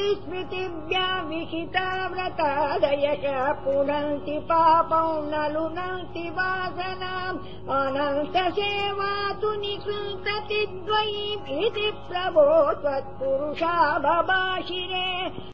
स्मृतिव्या विहिता व्रतादयः पुनन्ति पापौ न लुनन्ति वासनाम्। अनन्तसेवा तु निकृन्तति द्वयी इति प्रभो त्वत्पुरुषा बबाशिरे